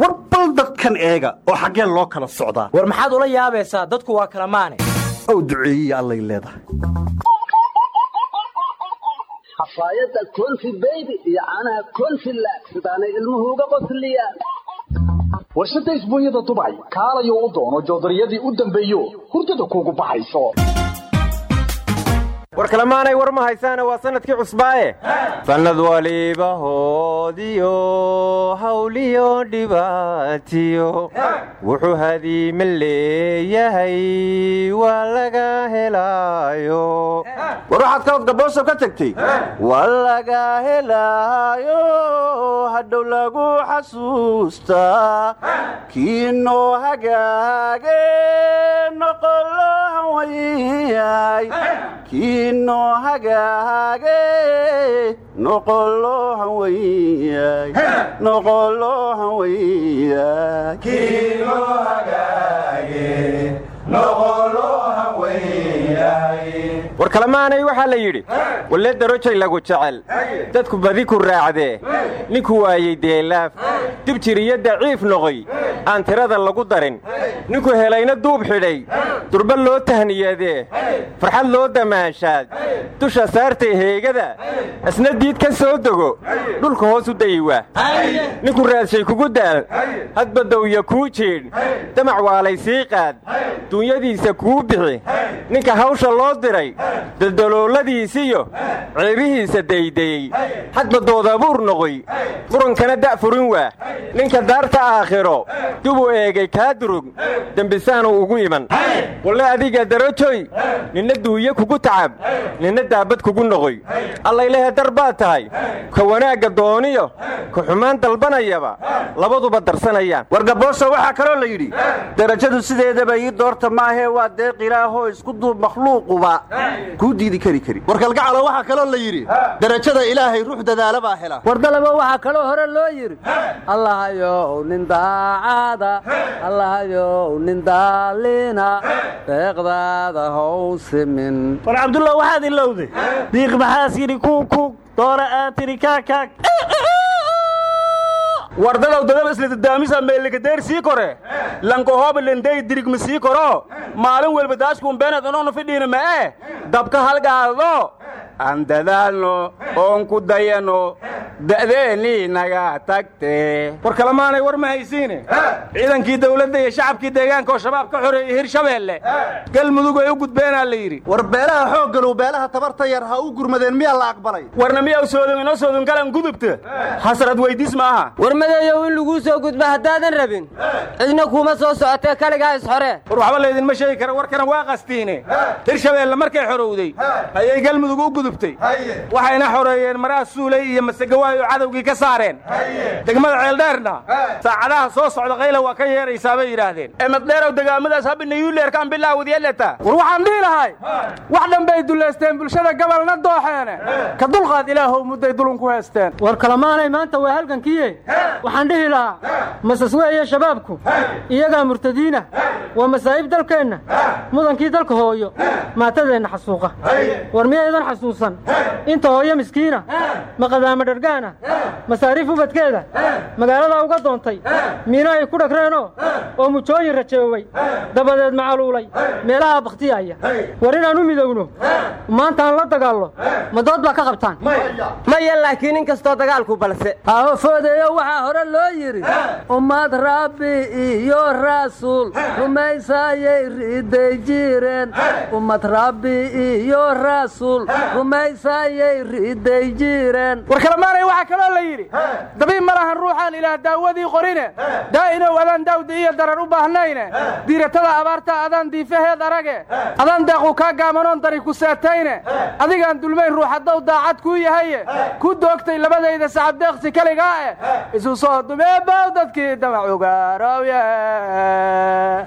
war bal dadkan eega oo xaggeen loo kala socdaa. War maxaad ula yaabaysaa? Dadku waa kala maane. Ow duceeyiya allay leedahay. Xafaayadda konfi beybi iyo caanaha konfi laag sidaanay ilmuhu uga qosliyaan warshadda isbuunyada dubay kaalayo u doono joodariyadii u dambeeyo hurdada kuugu baxayso war kalemaanay war ma haysaane waa sannadkii cusbaaye. Sannad waliba hoodiyo hawliyo dhibaatiyo. Wuxuu hadiima leeyahay waa laga helaayo. War waxaad kalad gabooso ka tegtey waa laga helaayo hadhow lagu xasuustaa. Kiinoo hagaage noqolo hawayay kiinoo hagaage noqolo hawayay war kalemaanay waxaa la yidhi walle darojay lagu jecel. Dadku badi ku raacdee ninku waayey deelaaf dib jiriyo daciif noqoy. Aan tirada lagu darin. Ninku helayna duub xidhay. Durba loo tahniyadee farxad loo damaashaad. Dusha saartay heegada. Isna diid ka soo dego dhulka hoos u dayiwa ninku raadshay kugu daal. Hadbadowya kuu jiidh damac waalay sii qaad. Duunyadiisa kuu bixi. Ninka hawsha loo diray daldalooladiisiyo ceebihiisa daydayey hadbadood abuur noqoy. Qurankana da' furin waa. Ninka daarta aakhiro dubuu eegay kaa durug. Dembisaanuu ugu iman. Walle adiga darajoy. Ninna duuye kugu tacab. Ninna daabad kugu noqoy. Allaylehe dar baad tahay. Ka wanaagga dooniyo ka xumaan dalbanayaba labaduba darsanayaan. War gabooso waxaa kaloo la yidhi darajadu sideedaba ii doorta maahee waa deeq ilaahoo isku duub makhluuquba kuu diidi kari kari. War kalgacalo waxaa kaloo la yidhi darajada ilaahay ruux dadaala baa hela war dalaba waxaa kaloo hore loo yidhi allahayow nin daacada allahayow nin daalina deeqdaada how simin. War cabdullah waxaad ilowday? Diiq maxaas yidhi kuukug doora aad tidhi kaakaag wardadow dadab isladadaamisa meelikadeer sii kore. Lankohooba lendey dirigma sii koro. Maalin welba daashkuun beened anoona fidhiina ma'e dabka halgaado aan dadaalno oon ku dayano da'deennii naga tagte. War kalemaanay war ma haysiine? Ciidankii dawladda iyo shacabkii deegaanka oo shabaab ka xoreeyey hirshabeelle galmudug ay u gudbeenaa la yidhi. War beelaha xooggalu beelaha tabarta yar ha u gurmadeen miyaa la aqbalay? Warna miyaa soodin inoo soodin galan gudubta xasrad weydiis maaha war madeeyow in laguu soo gudba haddaadan rabin. Cidna kuuma soo socotee kaligaa isxore war waxba laydinma sheegi kara warkana waa qastiine. Hirshabeelle markay xorowday. Ayay galmudug u gudubtay waxayna xoreeyeen maraa suulay iyo masegawaay oo cadowgii ka saareen. Degmada ceeldheerna saacadaha soo socda qayla waa ka yeeraysaa bay yidhaahdeen. Emadheerow degaamadaas habinayuuleerkaan bilaawdiyaleta war waxaan dhihi lahay wax dhan bay dullaysteen bulshada gobolna dooxeene. Ka dulqaad ilaahow mudday dulun ku heesteen war kalamaanay maanta waa halgankiiye waxaan dhihi lahaa masasweeye shabaabku iyagaa murtadiina waa masaa'ib dalkeenna mudankii dalka hooyo maatadeenna xasuuqa. War miyaydan xasuusan inta hooyo miskiina. Maqadaama dhargaana? Masaariif ubadkeeda magaalada uga doontay? Miino ay ku dhagreenoo? Oo mujooyin rajeeway. Dabadeed macaluulay meelaha bakhtiyaya war inaan u midowno? Maanta aan la dagaallo? Ma dood baa ka qabtaan? Maya. Laakiin in kastoo dagaalku balse. Hahofoodeeyo waxaa hore loo yidhi. Ummad rabbi iyo rasuul rumaysayay riday jireen ummad rabbi iyo rasuul rumaysayay riday jireen war kalemaanay waxaa kaloo la yidhi dabiib ma lahan ruuxaan ilaah daawadii qorine. Daa'inow adaan daawdi iyo darar u baahnayne diiratada abaarta adaan diifaheed arage. Adaan deequ kaa gaamanoon dari ku seetayne adigaan dulmayn ruux haddow daacad kuu yahaye. Ku doogtay labadayda sacab deeqsi keligaa eh isu soo dumeebow dadkii damac ugaarowye.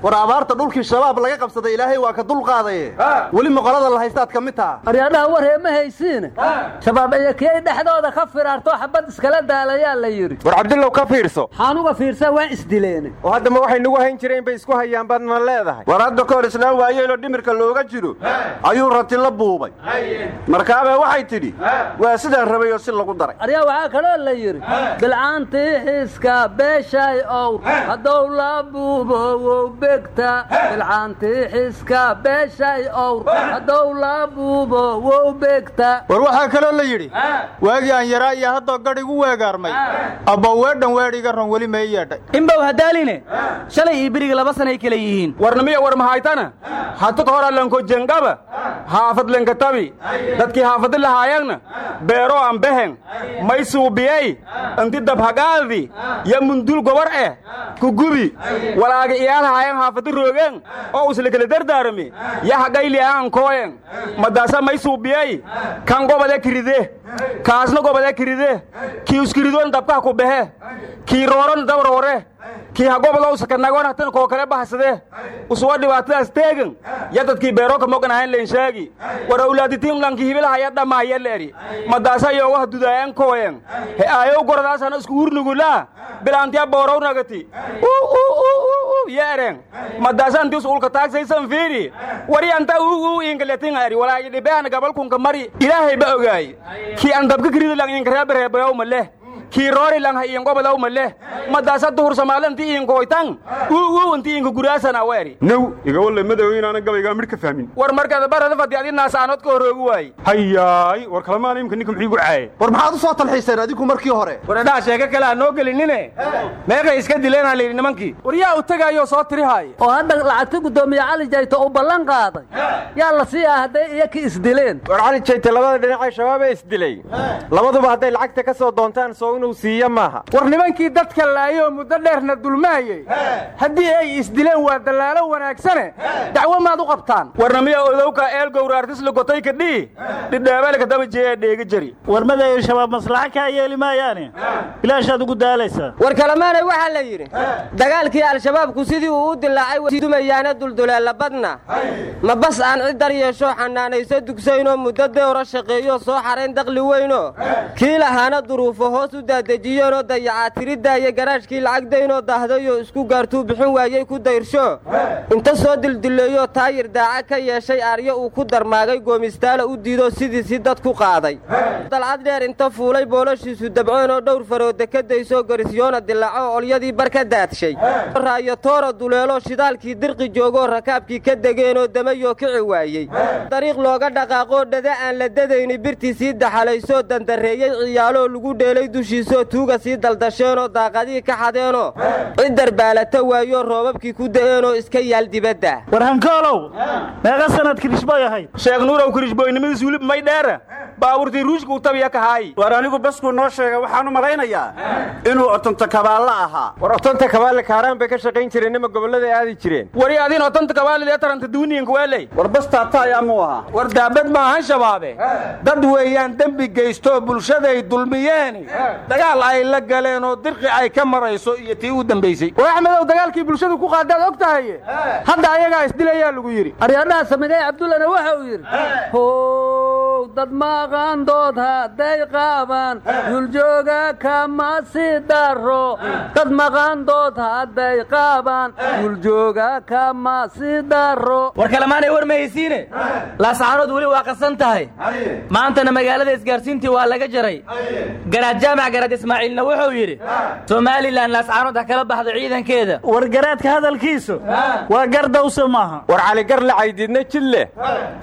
War abaarta dhulkii shabaab laga qabsaday ilaahay waa ka dulqaadaye weli moqolada la haystaad ka mid taha ma haysiine shabaab ayakiyay dhexdooda ka firaarto xabad iskala daalayaa la yidhi. War cabdullow ka fiirso. Xaanuga fiirsa waa isdileene. Oo haddama waxay nagu hayn jireen bay isku hayaan baadna leedahay. War hadda ka hor islaan waayeeloo dhimirka looga jiro ayuu rati la buubay. Markaabee waxay tidhi waa sidaan rabay oo si lagu daray. Aryaa waxaa kaloo la yidhi bilcaantii xiiska beeshay owr haddou la buubo wow begta. Bilcaantii xiiska beeshay owr haddou la buubo wow begta war waxaa kaloo la yidhi waagii aan yaraa iyo haddoo gadh igu weegaarmay. Abba weedhan weedhiga ron weli may yeedhay. Inbow hadaaline shalay iyo beriga laba sanay kale yihiin. Warnamiya war mahaytana hatad hora lanko jengaba? Haafad lenkatabi dadkii haafadi lahaayagna beero aan behen may suubiyey inti dabhagaadi ya mundul gobar eh? Kugubi walaaga iyaalahaayan haafadi roogeen oo uslekele dardaarami? Ya hagayli aan kooyen madaasa may suubiyey kan gobade kiride. Kaasna gobade kiride. Kii uskiridoon dabkaha ku behe. Kii rooron dabroore kii hagobodow sakanagoon hatan koo kale bahsade usuwa dhibaatadaas teegan ya dadkii beerooka moganahayn leenshaagi war awlaaditiin lanki hibilahaya dhammaaya leeri. Madaasa yoogaha dudaayan kooyen he aayow goradaasana isku urnugulaa bilaantiya boorow nagati. Yeeren madaasa antius ulka taagsaysan fiiri. Wari anta uu ingaletin ari walaayi dhibeana gabalkunka mari. Ilaahay ba ogaay. Kii an dabka kiridi lang inkareebareebayow maleh kii roori lang ha iingobodow maleh madaasa duhur samaale inti iinkoytan uu inti iinka guraasana weeri now iga walle madow inaana gabaygaa midh ka fahmin war markaad barada fadi adi naasaanood ka horoogi waaye hayaay war kalamaana imka ninka muxuu igu caaye war maxaad u soo talxiiseen adigu markii hore. Waradhaa sheeko kale aan noo gelinine meeqay iska dileenaa layidhi nimankii war yaa u tegaayo soo tirihaaya oo hadda lacagti guddoomiye cali jayto uu ballan qaaday. Yaa la siiyaa hadday iyaki isdileen war cali jayte labada dhinacee shabaabee isdilay labaduba hadday lacagta ka soo doontaan soo inuu siiyo maaha. War nimankii dadka laayoo muddo dheerna dulmaayey. Haddii ay isdileen waa dallaalo wanaagsane dacwo maad u qabtaan. Warnamiya odowka jari. War madayo shabaab maslaxa kaa yeeli maayaane bilaashaad ugu daalaysaa war kalamaanay waxaa la yidhi dagaalkii al-shabaabku sidii uu u dilaacay dumayaana dulduleella badna. Ma bas aan cid dar yeesho xanaanayso dugsaynoo muddo deora shaqeeyo soo xarayn daqli weynoo kii lahaana duruufo hoos u daadejiyeenoo dayacaa tiridda iyo garaashkii lacag daynoo dahdayoo isku gaartuu bixin waayey ku dayrsho inta soo dildileeyoo taayir daaca ka yeeshay aaryo uu ku darmaagay goomistaala u diidoo sidiisii dad ku qaaday. Dalcad dheer inta fuulay boolashiisu dabceenoo dhowr farooda ka daysoo garisyoona dilaaco olyadii bar ka daadshay. Raayo toora duleeloo shidaalkii dirqi joogoo rakaabkii ka degeenoo damayoo kici waayey. Dariiq looga dhaqaaqoo dhada aan la dadayni birtii sii daxalaysoo dandarreeyey ciyaaloo lagu dheelay dushiisoo tuuga sii daldasheenoo daaqadii ka xadeenoo cid darbaalata waayoo roobabkii ku da'eenoo iska yaal dibadda. War hankoolow meeqa sanad kirishboy ahayd. Sheekh nuurow kirishboynimadiis wilib may dheera. Baabuurtii ruushka u tabiya kahaay war anigu baskuu noo sheegay waxaan u malaynayaa inuu otonta kabaallo ahaa. War otonta kabaalle kaaraan bay ka shaqayn jireen nima gobollada aadi jireen. Wari adin otonta kabaalidee taranta duuniyanka weeley war bastaata ayaa muu ahaa. War daabad maahan shabaabe. Dad weeyaan dembi geystoo bulshaday dulmiyeeni dagaal ay la galeenoo dirqi ay ka marayso iyo tii u dambaysay war axmedow dagaalkii bulshadu ku qaadaad og tahaye hadda ayagaa isdilayaa lagu yidhi. Aryaadhaha samigay cabdullana waxa uu yidhi how dad maqandood hadday qaabaan duljooga kama si daro dad maqandood hadday qaabaan duljooga kama si daro war kalemaanay war mahaysiine laasaxaanood weli waa qasan tahay. Maantana magaalada isgaarsiintii waa laga jaray. Garaad jaamac garaad ismaaciilna wuxuu yidhi somalilan laascaanood ha kala baxdo ciidankeeda. War garaadka hadalkiisu waa gardawse maaha. War caligar la caydiidna jid leh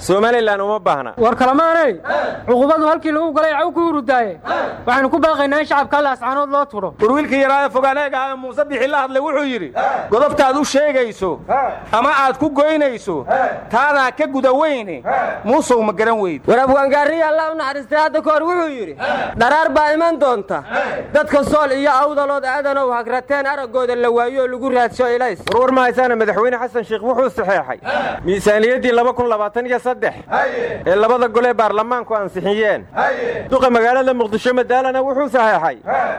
somalilan uma baahna. War kalamaanay cuqubadu halkii lagu galay caw ku hurudaaye. Waxaynu ku baaqaynaa in shacabka laascaanood loo tudho war wiilka yaraaye fogaaneegaha muuse bixi la hadlay wuxuu yidhi godobtaad u sheegayso ama aad ku goynayso taadaa ka guda weyne. Muusow ma garan weyd war abwaangaariya allah u naxariistay hadda kahor wuxuu yidhi dharaar baa iman doonta. Dadka sool iyo awdalood aadanow hagrateen araggooda la waayo oo lagu raadsho ilays. Warwar ma haysaana madaxweyne xasan sheekh wuxuu saxeexay. Miisaaniyaddii ee labada gole baarlamaanka baarlamaanku ansixiyeen. Duqa magaalada muqdisho madaalana wuxuu saxeexay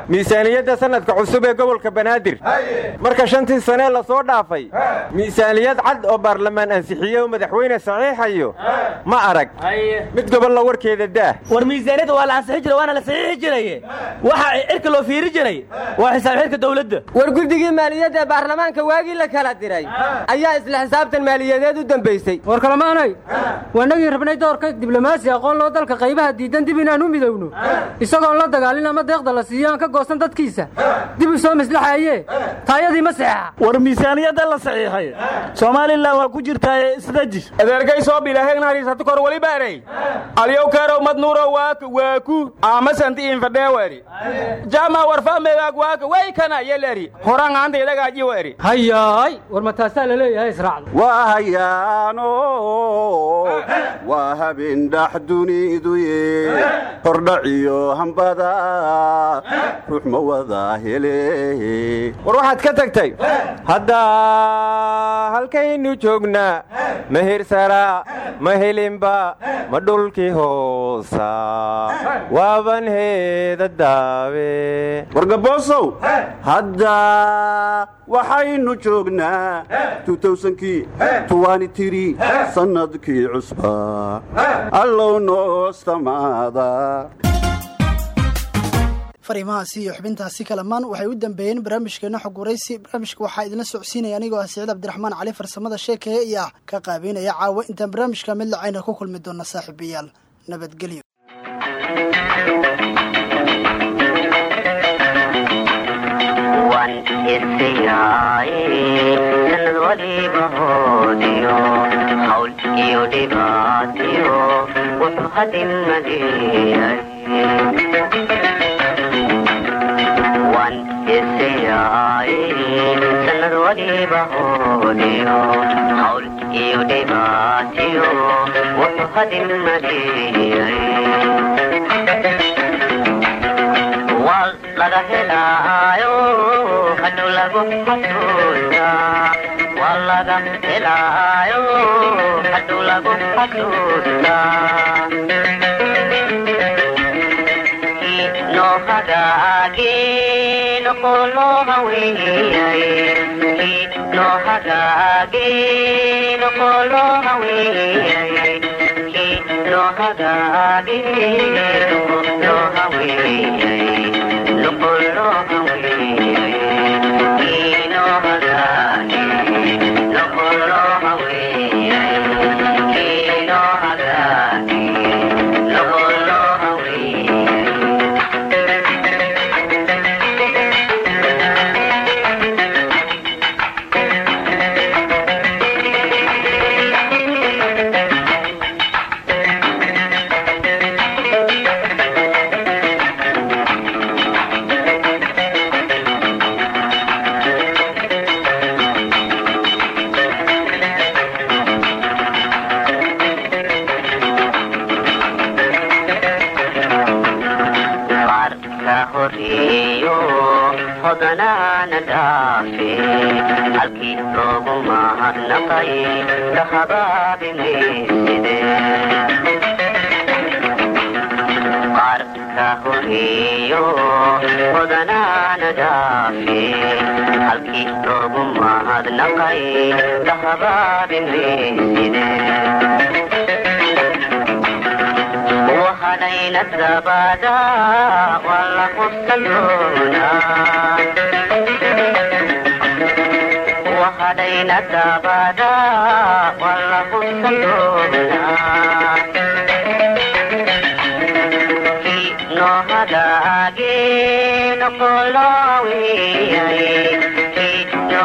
miisaaniyadda sanadka cusub ee gobolka banaadir. Marka shantii sanee la soo dhaafay miisaaniyad cad oo baarlamaan ansixiye oo madaxweyne saxiixayo ma arag. Mid gobolla warkeeda daah. War miisaaniyadda waa la ansixi jiray waana la saxiixi jiray. Waxa cirka loo fiiri jiray waa xisaab xidhka dawladda war guddigii maaliyadda ee baarlamaanka waagii la kala diray ayaa isla xisaabtan maaliyadeed u dambaysay war kalamaanay waanagii rabnay doorka diblomaasi aqoon loo dalka qaybaha diidan dib inaan u midowno. Isagoon la dagaalin ama deeqda la siiyo aan ka goosan dadkiisa. Dib u soo maslaxaye taayadii ma war miisaaniyadda la saxiixay. Somalilan waa ku jirtaa isdaji adeergay soo bilaahegnariisatu kor wali baarey alyow keerow madnuuro waaka waaku aamasanti infadheeweri jama warfaamegaag waaka waykana yeleri. Horan aanta idagaaji weri hayaay war ma taasaa la leeyahay israacda waa hayaano waa habeen dhax duniduye hordhaciyo hambada ruux ma wada hele. War waxaad ka tagtay hadda halkaynu joognaa ma hirsara ma helinba ma dhulkii hoosa. Waaban heeda wargaboosow hadda waxaynu joognaa kii tuwanitiri sannadkii cusba fariimahaasi iyo xubintaasi kalamaan waxay u dambeeyeen barnaamijkeena xog waraysi barnaamijka waxaa idinla socodsiinaya anigoo ah siciid cabdiraxmaan cali farsamada sheekaya iyo ah ka qaabeynaya caawa. Intaan barnaamijka mid lacayna ku kulmi doona saaxiibayaal nabadgelyo sanad waliba hoodiyo hawl iyo dhibaatiyo wuxuu hadimaleeyahay wan isayaaye sanad waliba hoodiyo hawl iyo dhibaatiyo wuxuu hadimaleeyahay waa laga helaayo hadhow lagu xasuusta helaayo hadhow lagu xasuusta noo hagaage noqoloo haweeyay noo hagaage noqoloo haweeyay noo hagaage noqoloo haweeyay carabka horeeyo hodanaana dhaafe halkii loogu mahadnaqay dhahabaabin reeside wahadayna sabaada walla qursadoona الزبادة ولا خسلونا no hagage no kolowi no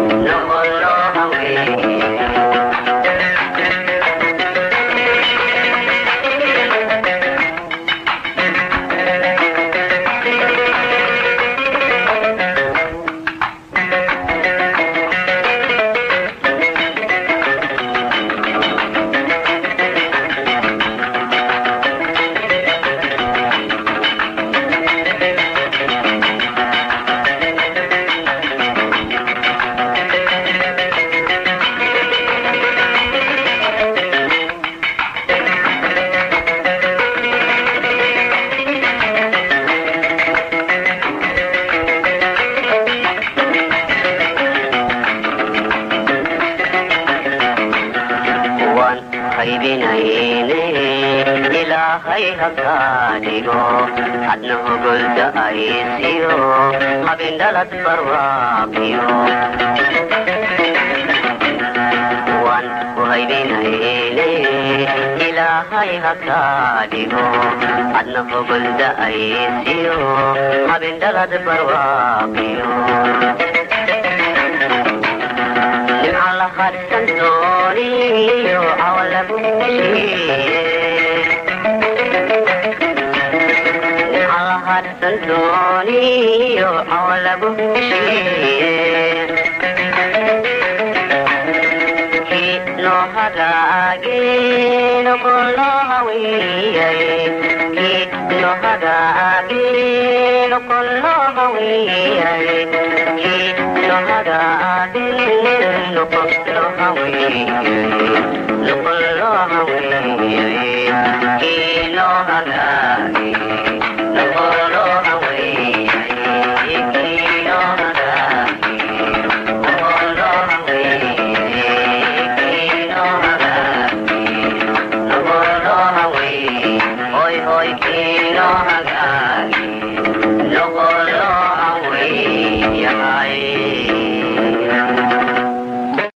ilaahay hakaa dhigo adna hogolda aysiyo habindhalad barwaaqiyo waan ku haybinayne ilaahay hakaa dhigo adna hogolda aysiyo habindhalad barwaaqiyo nimcalahadsan dooniyo awalagu nimcalahadsan dooniyo awalagu noo hagaagino kolnoo hawiyay noo hagaagino kolnoo hawiyay no hagaagino kolnoo hawiyay no kolnoo hawiyay no hagaagino Thank you.